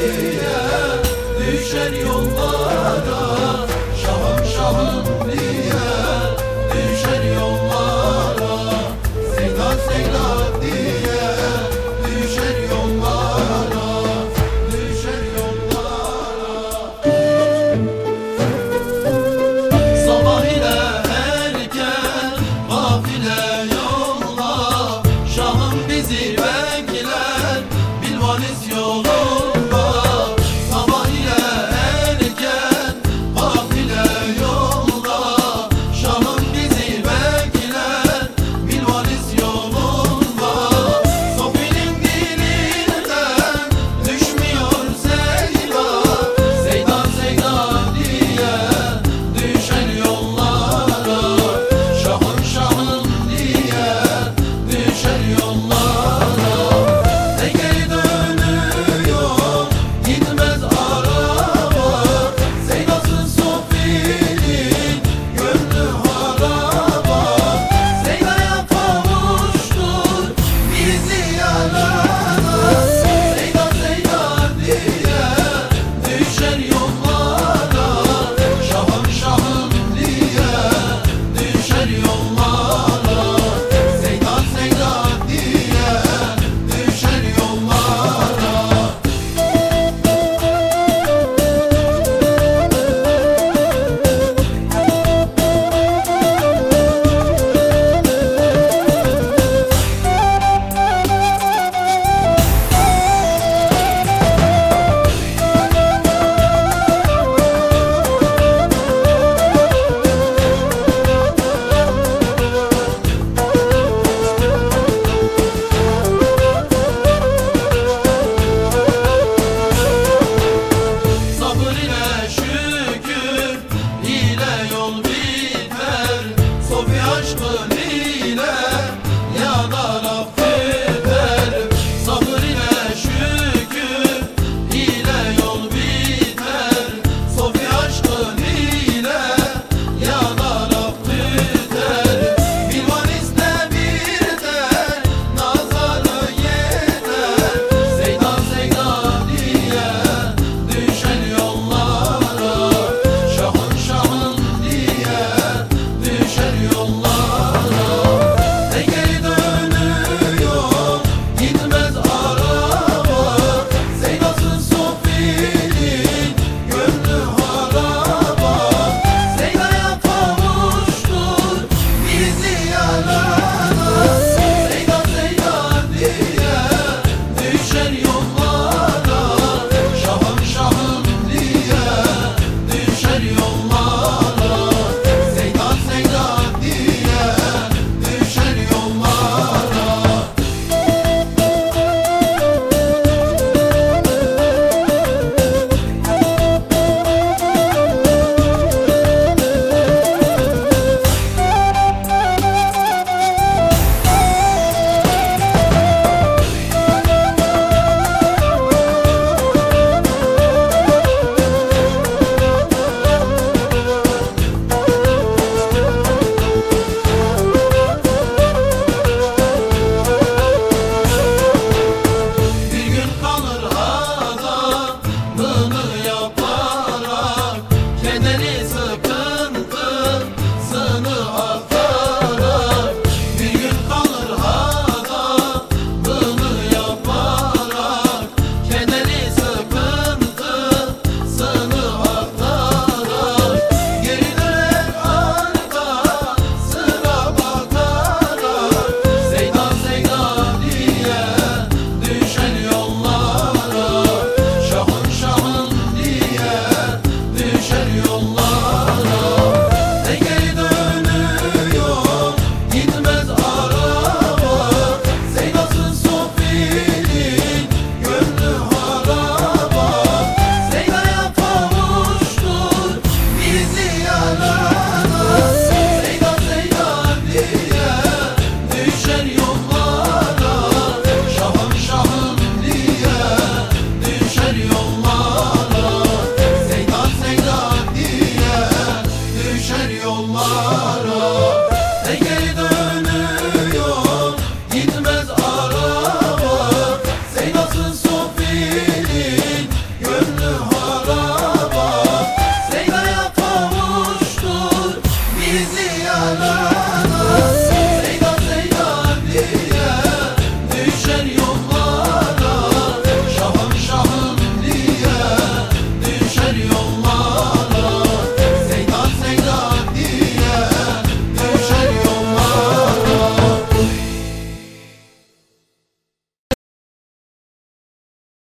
diye düşer yollara Şahım şahım diye shovel. düşmanı